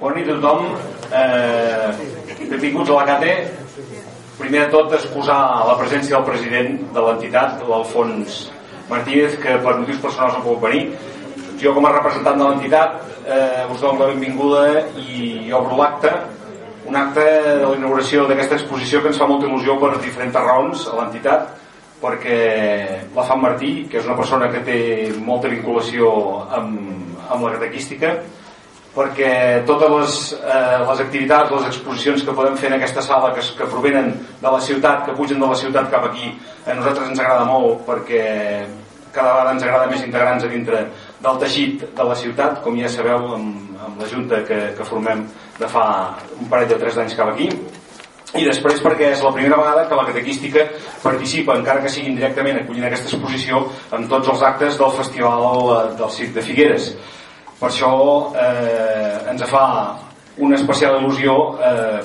Bona nit a tothom. Eh, benvinguts a la CATE. Primer de tot, excusar la presència del president de l'entitat, l'Alfons Martínez, que per motius personals no pot venir. Jo, com a representant de l'entitat, eh, us dono la benvinguda i obro l'acte un acte de la inauguració d'aquesta exposició que ens fa molta il·lusió per diferents raons a l'entitat perquè la Fan Martí, que és una persona que té molta vinculació amb, amb la catequística, perquè totes les, eh, les activitats, les exposicions que podem fer en aquesta sala que, que provenen de la ciutat, que pugen de la ciutat cap aquí, a nosaltres ens agrada molt perquè cada vegada ens agrada més integrar-nos a dintre del teixit de la ciutat, com ja sabeu amb, amb la Junta que, que formem de fa un parell de tres anys cap aquí. I després perquè és la primera vegada que la catequística participa, encara que sigui indirectament acollint aquesta exposició, en tots els actes del Festival del Circ de Figueres per això eh, ens fa una especial il·lusió eh,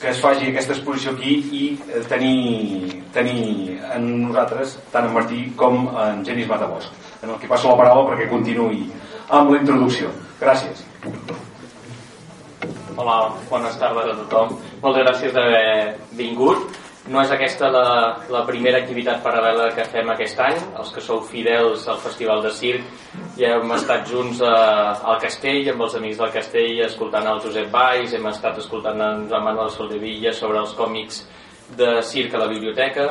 que es faci aquesta exposició aquí i eh, tenir, tenir en nosaltres tant en Martí com en Genis Matabosc en el que passo la paraula perquè continuï amb la introducció. Gràcies. Hola, bones tardes a tothom. Moltes gràcies d'haver vingut no és aquesta la, la primera activitat paral·lela que fem aquest any. Els que sou fidels al Festival de Circ ja hem estat junts a, al Castell, amb els amics del Castell, escoltant el Josep Valls, hem estat escoltant en Joan Manuel Soldevilla sobre els còmics de circ a la biblioteca,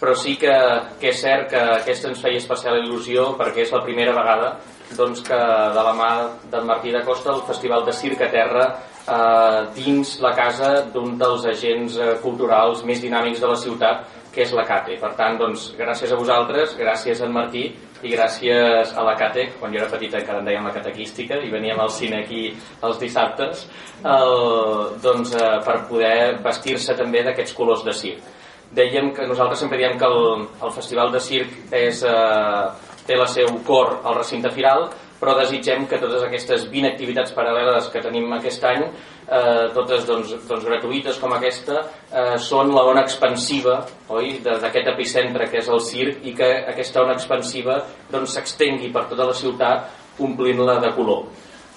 però sí que, que és cert que aquesta ens feia especial il·lusió perquè és la primera vegada doncs, que de la mà d'en Martí de Costa el Festival de Circ a Terra eh, dins la casa d'un dels agents eh, culturals més dinàmics de la ciutat, que és la CATE. Per tant, doncs, gràcies a vosaltres, gràcies a en Martí i gràcies a la CATE, quan jo era petita encara en dèiem la catequística i veníem al cine aquí els dissabtes, el, doncs, eh, per poder vestir-se també d'aquests colors de circ. Dèiem que nosaltres sempre diem que el, el Festival de Circ és, eh, té la seu cor al recinte firal, però desitgem que totes aquestes 20 activitats paral·leles que tenim aquest any, eh, totes doncs, doncs gratuïtes com aquesta, eh, són la ona expansiva d'aquest epicentre que és el circ i que aquesta ona expansiva doncs, s'extengui doncs, per tota la ciutat omplint-la de color.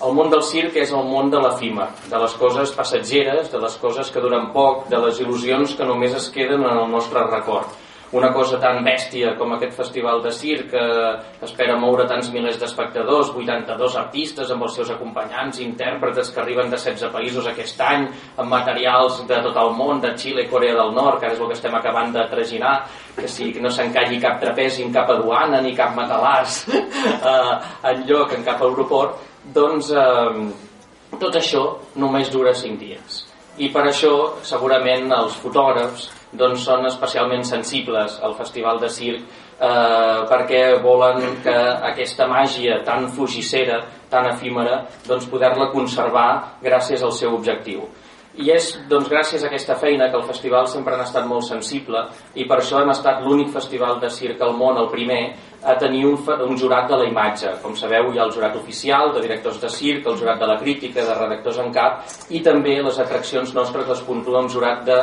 El món del circ és el món de l'efímer, de les coses passatgeres, de les coses que duren poc, de les il·lusions que només es queden en el nostre record una cosa tan bèstia com aquest festival de circ que espera moure tants milers d'espectadors, 82 artistes amb els seus acompanyants, intèrpretes que arriben de 16 països aquest any, amb materials de tot el món, de Xile Corea del Nord, que ara és el que estem acabant de traginar, que si no s'encalli cap trapezi en cap aduana ni cap matalàs eh, en lloc, en cap aeroport, doncs eh, tot això només dura 5 dies. I per això, segurament, els fotògrafs doncs són especialment sensibles al Festival de Circ eh, perquè volen que aquesta màgia tan fugissera, tan efímera, doncs poder-la conservar gràcies al seu objectiu. I és doncs, gràcies a aquesta feina que el festival sempre ha estat molt sensible i per això hem estat l'únic festival de circ al món, el primer, a tenir un, un jurat de la imatge. Com sabeu, hi ha el jurat oficial de directors de circ, el jurat de la crítica, de redactors en cap, i també les atraccions nostres les puntua amb jurat de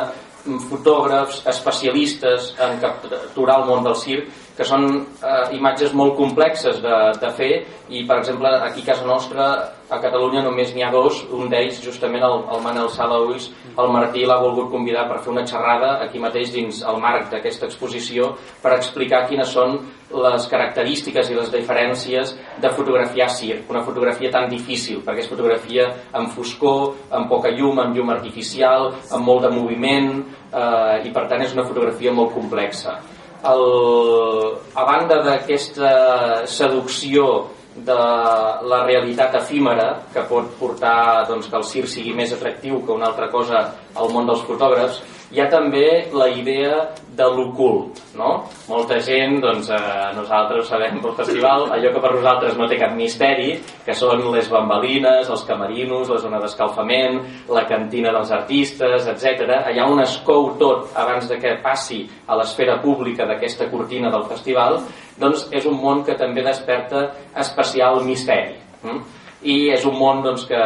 fotògrafs especialistes en capturar el món del circ que són eh, imatges molt complexes de, de fer i per exemple aquí a casa nostra a Catalunya només n'hi ha dos un d'ells justament el, el Manel Salauis el Martí l'ha volgut convidar per fer una xerrada aquí mateix dins el marc d'aquesta exposició per explicar quines són les característiques i les diferències de fotografiar circ, una fotografia tan difícil, perquè és fotografia amb foscor, amb poca llum, amb llum artificial, amb molt de moviment, eh, i per tant és una fotografia molt complexa. El, a banda d'aquesta seducció de la realitat efímera que pot portar doncs, que el circ sigui més atractiu que una altra cosa al món dels fotògrafs, hi ha també la idea de l'ocult, no? Molta gent, doncs, eh, nosaltres sabem pel festival, allò que per nosaltres no té cap misteri, que són les bambalines, els camerinos, la zona d'escalfament, la cantina dels artistes, etc. Allà on es cou tot abans de que passi a l'esfera pública d'aquesta cortina del festival, doncs és un món que també desperta especial misteri. Hm? I és un món doncs, que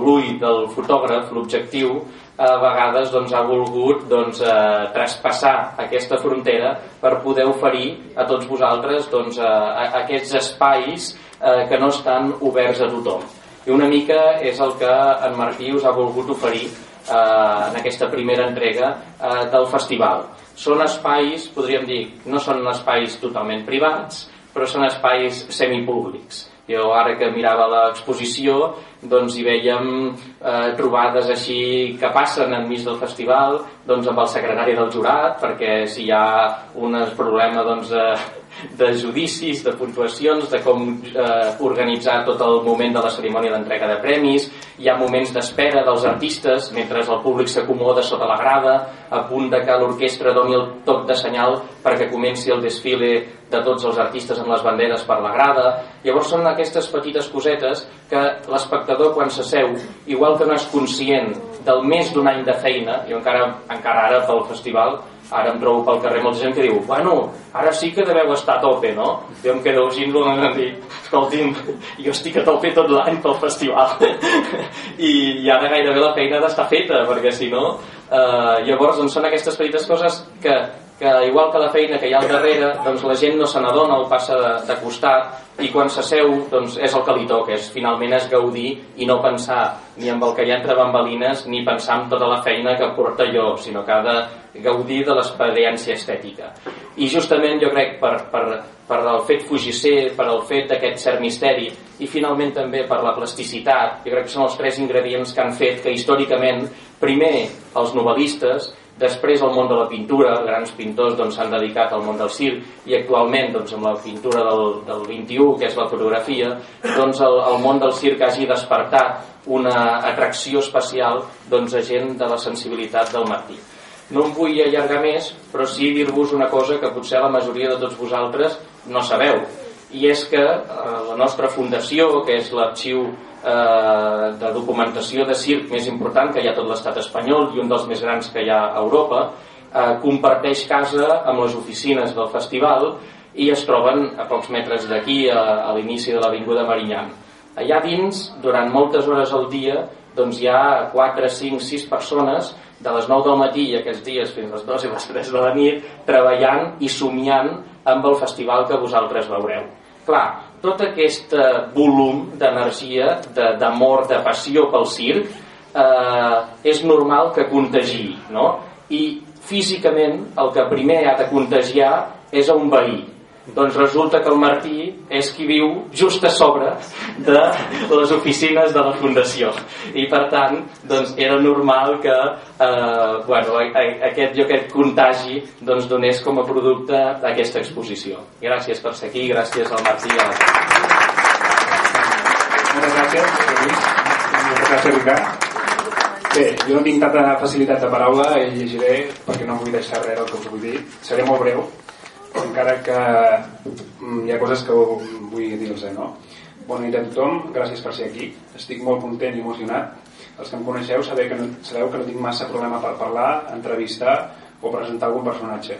l'ull del fotògraf, l'objectiu, a vegades doncs, ha volgut doncs, eh, traspassar aquesta frontera per poder oferir a tots vosaltres doncs, eh, aquests espais eh, que no estan oberts a tothom. i una mica és el que en Martí us ha volgut oferir eh, en aquesta primera entrega eh, del festival són espais, podríem dir, no són espais totalment privats, però són espais semipúblics. Jo ara que mirava l'exposició doncs hi veiem eh, trobades així que passen enmig del festival doncs amb el secretari del jurat perquè si hi ha un problema doncs, eh, de judicis, de puntuacions, de com eh, organitzar tot el moment de la cerimònia d'entrega de premis, hi ha moments d'espera dels artistes mentre el públic s'acomoda sota la grada, a punt de que l'orquestra doni el toc de senyal perquè comenci el desfile de tots els artistes amb les banderes per la grada. Llavors són aquestes petites cosetes que l'espectador quan s'asseu, igual que no és conscient del més d'un any de feina, jo encara, encara ara pel festival ara em trobo pel carrer molta gent que diu bueno, ara sí que deveu estar a tope no? jo em quedo així em dic escolti'm, jo estic a tope tot l'any pel festival I, ara gairebé la feina d'estar feta perquè si no eh, llavors doncs, són aquestes petites coses que que igual que la feina que hi ha al darrere doncs la gent no se n'adona o passa de, de costat i quan s'asseu doncs és el que li toca, és finalment és gaudir i no pensar ni amb el que hi ha entre bambalines ni pensar en tota la feina que porta jo, sinó que ha de gaudir de l'experiència estètica i justament jo crec per, per, per el fet fugisser, per el fet d'aquest cert misteri i finalment també per la plasticitat, jo crec que són els tres ingredients que han fet que històricament primer els novel·listes Després el món de la pintura, grans pintors doncs, s'han doncs, dedicat al món del circ i actualment doncs, amb la pintura del, del 21, que és la fotografia, doncs el, el món del circ hagi despertat una atracció especial doncs, a gent de la sensibilitat del Martí. No em vull allargar més, però sí dir-vos una cosa que potser la majoria de tots vosaltres no sabeu, i és que eh, la nostra fundació, que és l'arxiu eh, de documentació de circ més important que hi ha tot l'estat espanyol i un dels més grans que hi ha a Europa, eh, comparteix casa amb les oficines del festival i es troben a pocs metres d'aquí, a, a l'inici de l'Avinguda Marinyan. Allà dins, durant moltes hores al dia, doncs hi ha 4, 5, 6 persones de les 9 del matí i aquests dies fins a les 2 i les 3 de la nit treballant i somiant amb el festival que vosaltres veureu. Clar, tot aquest eh, volum d'energia, d'amor, de, de passió pel circ, eh, és normal que contagi, no? I físicament el que primer ha de contagiar és a un veí. Doncs resulta que el Martí és qui viu just a sobre de les oficines de la Fundació. I per tant, doncs era normal que eh, bueno, aquest, jo aquest contagi doncs, donés com a producte aquesta exposició. Gràcies per ser aquí, gràcies al Martí. A... Moltes gràcies, Moltes gràcies, Ricard. Bé, jo no tinc tanta facilitat de paraula i llegiré perquè no vull deixar res el que us vull dir. Seré molt breu encara que mm, hi ha coses que vull dir-los, no? Bona nit a tothom, gràcies per ser aquí. Estic molt content i emocionat. Els que em coneixeu sabeu que no, sabeu que no tinc massa problema per parlar, entrevistar o presentar algun personatge.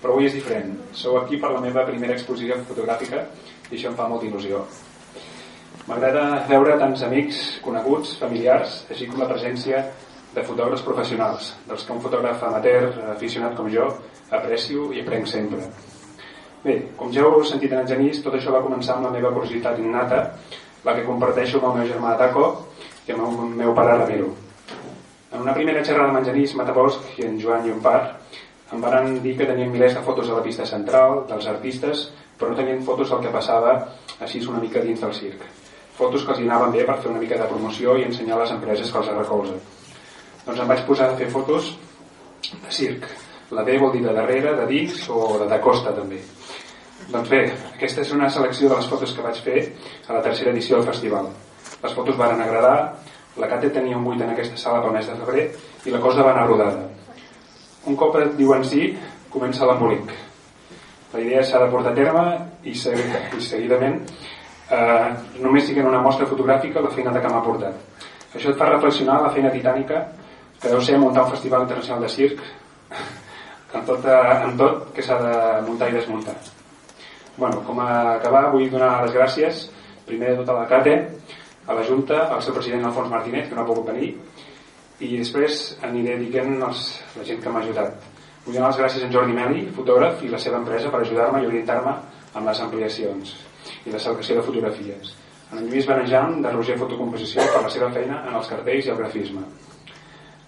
Però avui és diferent. Sou aquí per la meva primera exposició fotogràfica i això em fa molta il·lusió. M'agrada veure tants amics, coneguts, familiars, així com la presència de fotògrafs professionals, dels que un fotògraf amateur, aficionat com jo, aprecio i aprenc sempre. Bé, com ja heu sentit en el Genís, tot això va començar amb la meva curiositat innata, la que comparteixo amb el meu germà Taco i amb el meu pare Ramiro. En una primera xerrada amb en Genís Matabosch i en Joan Llompar em van dir que tenien milers de fotos a la pista central, dels artistes, però no tenien fotos del que passava així una mica dins del circ. Fotos que els anaven bé per fer una mica de promoció i ensenyar a les empreses que els recolzen. Doncs em vaig posar a fer fotos de circ. La B vol dir de darrere, de dins o de, de costa també. Doncs bé, aquesta és una selecció de les fotos que vaig fer a la tercera edició del festival. Les fotos varen agradar, la Cate tenia un buit en aquesta sala pel mes de febrer i la cosa va anar rodada. Un cop et diuen sí, comença l'embolic. La idea s'ha de portar a terme i, i seguidament eh, només siguen una mostra fotogràfica la feina de que m'ha portat. Això et fa reflexionar la feina titànica que deu ser muntar un festival internacional de circ amb tot, amb tot que s'ha de muntar i desmuntar. Bueno, com a acabar, vull donar les gràcies primer de tota la CATE, a la Junta, al seu president Alfons Martínez, que no ha pogut venir, i després aniré dient els, la gent que m'ha ajudat. Vull donar les gràcies a en Jordi Meli, fotògraf, i la seva empresa per ajudar-me i orientar-me amb les ampliacions i la selecció de fotografies. en Lluís Benejam de Roger Fotocomposició per la seva feina en els cartells i el grafisme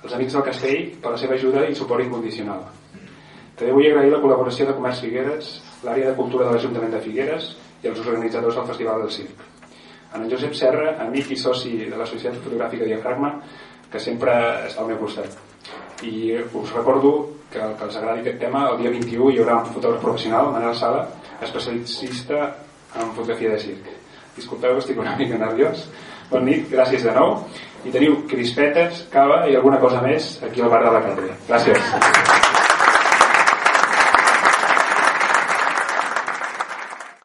els Amics del Castell per la seva ajuda i suport incondicional també vull agrair la col·laboració de Comerç Figueres l'àrea de cultura de l'Ajuntament de Figueres i els organitzadors del Festival del Circ. En Josep Serra, amic i soci de la Societat Fotogràfica Diafragma que sempre està al meu costat. I us recordo que, que els agradi aquest tema el dia 21 hi haurà un fotògraf professional Manel Sala, especialista en fotografia de circ. Disculpeu, estic una mica nerviós. Bon nit, gràcies de nou. I teniu crispetes, cava i alguna cosa més aquí al bar de la Càtedra. Gràcies